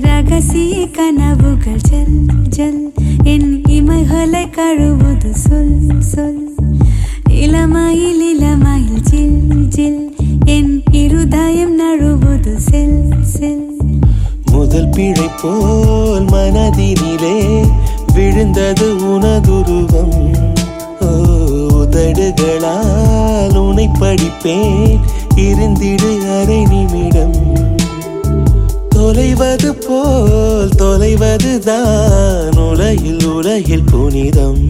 ரகசிய கனவுகள் ஜல் ஜல். என் இமைகளை கழுவுது சொல் சொல். இளமையில் இளமையில் ஜில் ஜில். என் இருதயம் நழுவுது செல் செல். முதல் பிழை போல் மனதினிலே விழுந்தது உனதுருவம். உதடுகளால் உனை படிப்பேன். இருந்திடு அரை நிமிடம் தொலைவது போல் தொலைவதுதான் உலகில் உலகில் புனிதம்.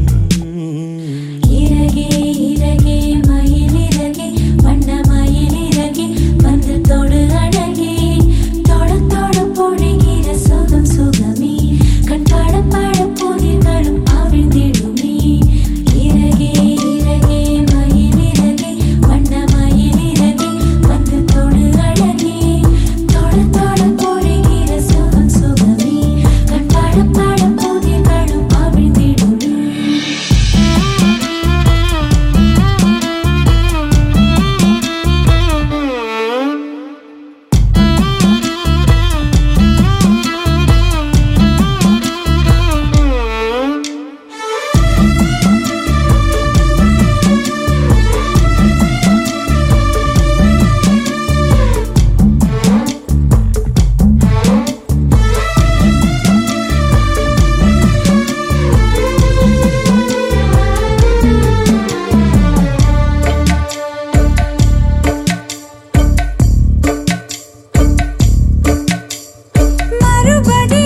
Попади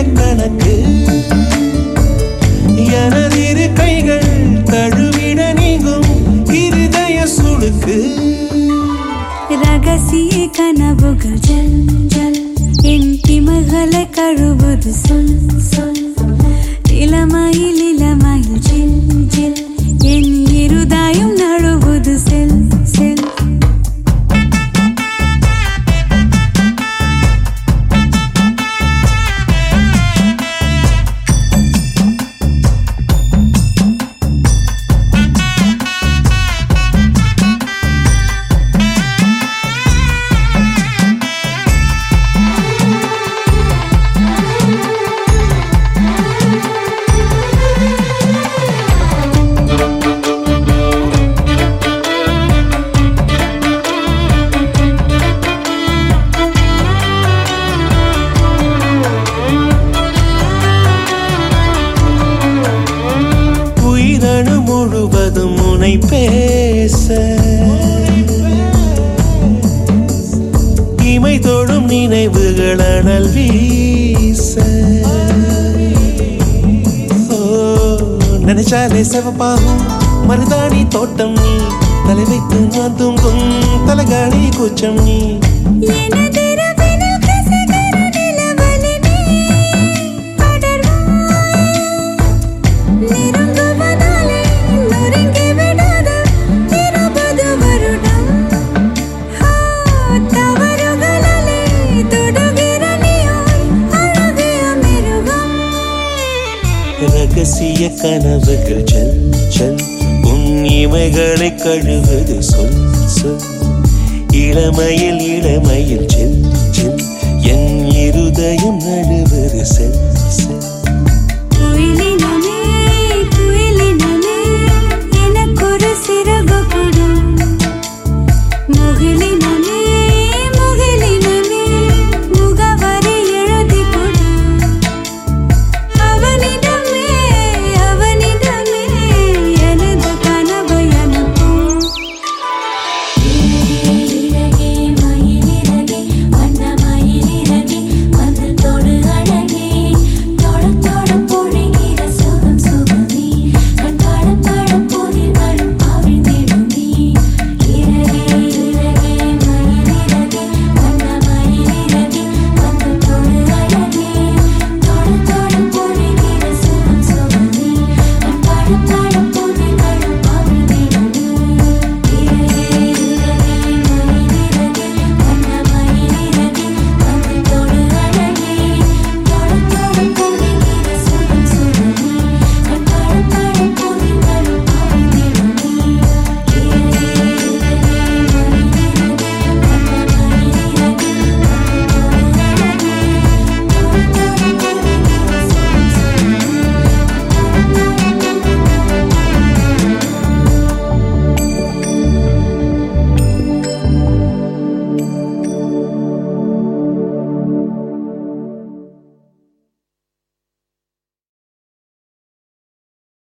எழுதிய கணக்கு. எனதிரு கைகள் தழுவிட நீங்கும் இருதய சுழுக்கு ரகசிய கனவுகள் ஜல் ஜல் என் திமகளை கழுவது சொல் சொல். இளமையில் நினைவுகள் அனல் வீச. நினைச்சாலே செவப்பாகும். மருதாணி தோட்டம் நீ தலை வைத்து நான் தூங்கும் தலகாணி கூச்சம் நீ. ரகசிய கனவுகள் ஜல் ஜல் உன் இமைகளை கழுவது சொல் சொல். இளமையில் இளமையில் செல் செல். என் இருதயம் நழுவது செல் செல். Goodbye.